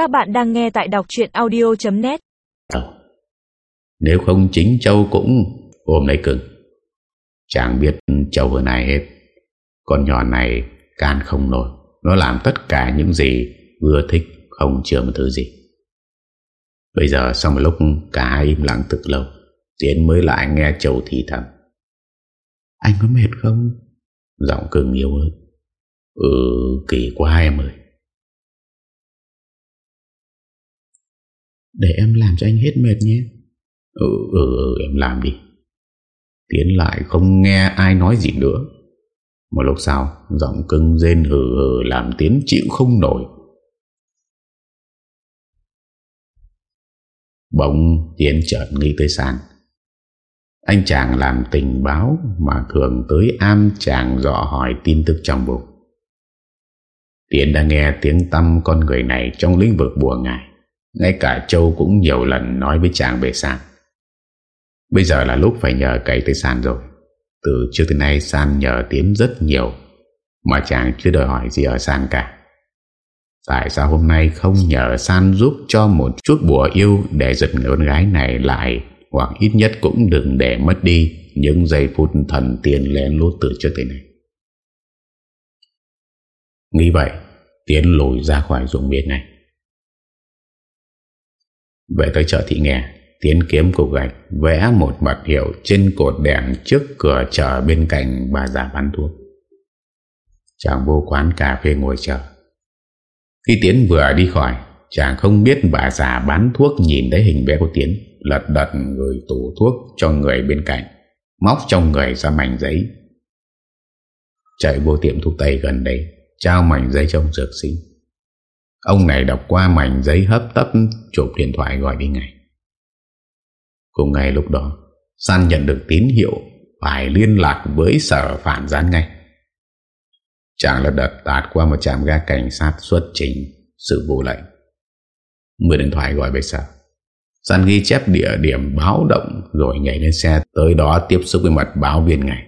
Các bạn đang nghe tại đọc chuyện audio.net ờ, Nếu không chính Châu cũng ôm lấy cưng. Chẳng biết Châu vừa này hết, Con nhỏ này can không nổi. Nó làm tất cả những gì vừa thích, không chừa một thứ gì. Bây giờ sau một lúc, cả hai im lặng thực lâu, Tiến mới lại nghe Châu thì thầm. Anh có mệt không? Giọng cưng yếu hơn Ừ kỳ quá em ơi. Để em làm cho anh hết mệt nhé. Ừ ừ, ừ em làm đi. Tiến lại không nghe ai nói gì nữa. Một lúc sau Giọng cưng rên hừ hừ Làm Tiến chịu không nổi. Bỗng Tiến chợt nghĩ tới sàn Anh chàng làm tình báo Mà thường tới am chàng dọ hỏi tin tức trong bụng. Tiến đã nghe tiếng tâm con người này Trong lĩnh vực bùa ngải ngay cả Châu cũng nhiều lần nói với chàng về San. Bây giờ là lúc phải nhờ cậy tới San rồi. Từ trước tới nay, San nhờ Tiến rất nhiều, Mà chàng chưa đòi hỏi gì ở San cả. Tại sao hôm nay không nhờ San giúp cho một chút bùa yêu Để giật người con gái này lại, Hoặc ít nhất cũng đừng để mất đi Những giây phút thần tiên lén lút từ trước tới nay? Nghĩ vậy, Tiến lùi ra khỏi ruộng biệt này về tới chợ thị nghè, Tiến kiếm cục gạch, Vẽ một mặt hiệu trên cột đèn Trước cửa chợ bên cạnh bà già bán thuốc. Chàng vô quán cà phê ngồi chờ. Khi Tiến vừa đi khỏi, Chàng không biết bà già bán thuốc Nhìn thấy hình vẽ của Tiến, Lật đật người tủ thuốc cho người bên cạnh, Móc trong người ra mảnh giấy. Chạy vô tiệm thuốc tây gần đây Trao mảnh giấy trong dược sinh Ông này đọc qua mảnh giấy hấp tấp chụp điện thoại gọi đi ngay. Cùng ngày lúc đó, San nhận được tín hiệu phải liên lạc với sở phản gián ngay. Chàng là đợt tạt qua một trạm ga cảnh sát xuất trình sự vụ lệnh. Mười điện thoại gọi về sở. San ghi chép địa điểm báo động rồi nhảy lên xe tới đó tiếp xúc với mật báo viên ngay.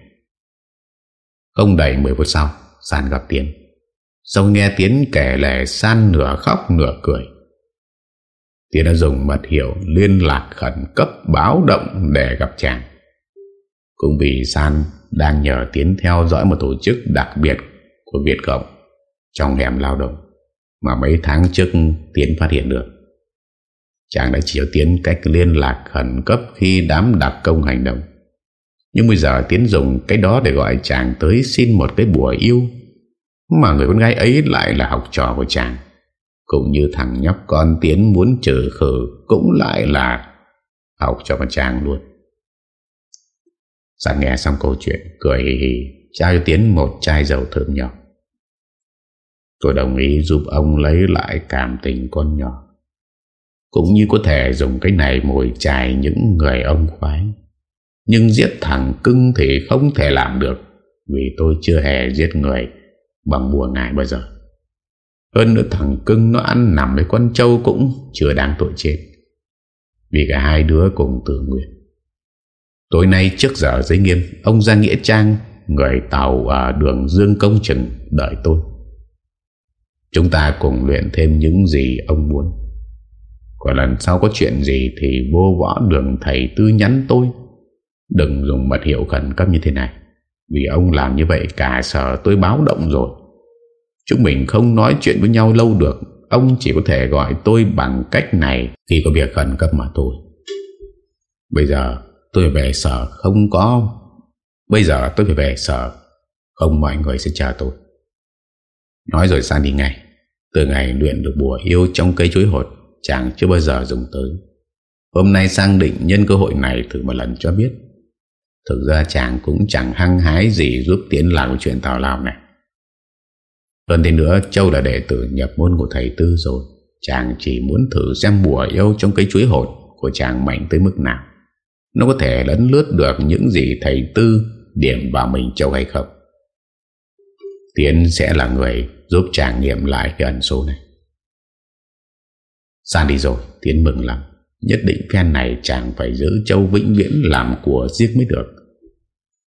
Không đầy 10 phút sau, San gặp Tiến. Sau nghe Tiến kể lẻ san nửa khóc nửa cười Tiến đã dùng mật hiệu liên lạc khẩn cấp báo động để gặp chàng Cũng vì San đang nhờ Tiến theo dõi một tổ chức đặc biệt của Việt Cộng trong hẻm lao động mà mấy tháng trước Tiến phát hiện được. Chàng đã chỉ cho Tiến cách liên lạc khẩn cấp khi đám đặc công hành động. Nhưng bây giờ Tiến dùng cái đó để gọi chàng tới xin một cái bùa yêu mà người con gái ấy lại là học trò của chàng. Cũng như thằng nhóc con Tiến muốn trừ khử, Cũng lại là học trò của chàng luôn. Sẵn nghe xong câu chuyện, Cười hì hì, Trao cho Tiến một chai dầu thơm nhỏ. Tôi đồng ý giúp ông lấy lại cảm tình con nhỏ. Cũng như có thể dùng cái này mồi chài những người ông khoái. Nhưng giết thằng cưng thì không thể làm được, Vì tôi chưa hề giết người bằng mùa ngài bao giờ. Hơn nữa thằng cưng nó ăn nằm với con trâu cũng chưa đáng tội chết. Vì cả hai đứa cùng tự nguyện. Tối nay trước giờ giấy nghiêm, ông ra Nghĩa Trang, người tàu ở đường Dương Công Trừng đợi tôi. Chúng ta cùng luyện thêm những gì ông muốn. Còn lần sau có chuyện gì thì vô võ đường thầy tư nhắn tôi. Đừng dùng mật hiệu khẩn cấp như thế này. Vì ông làm như vậy cả sở tôi báo động rồi. Chúng mình không nói chuyện với nhau lâu được, Ông chỉ có thể gọi tôi bằng cách này Khi có việc khẩn cấp mà thôi. Bây giờ tôi về sở không có Bây giờ tôi phải về sở Không mọi người sẽ chờ tôi. Nói rồi sang đi ngay. Từ ngày luyện được bùa yêu trong cây chuối hột, Chàng chưa bao giờ dùng tới. Hôm nay sang định nhân cơ hội này thử một lần cho biết. Thực ra chàng cũng chẳng hăng hái gì giúp Tiến làm chuyện tào lao này. Hơn thế nữa, Châu là đệ tử nhập môn của thầy Tư rồi. Chàng chỉ muốn thử xem bùa yêu trong cái chuối hột của chàng mạnh tới mức nào. Nó có thể lấn lướt được những gì thầy Tư điểm vào mình Châu hay không. Tiến sẽ là người giúp chàng nghiệm lại cái ẩn số này. San đi rồi, Tiến mừng lắm. Nhất định phen này chàng phải giữ Châu vĩnh viễn làm của riêng mới được.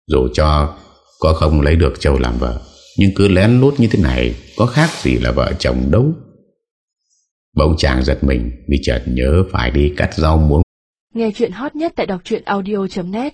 Dù cho có không lấy được Châu làm vợ, Nhưng cứ lén lút như thế này, Có khác gì là vợ chồng đâu? Bỗng chàng giật mình, Vì chợt nhớ phải đi cắt rau muống. Nghe chuyện hot nhất tại đọc audio.net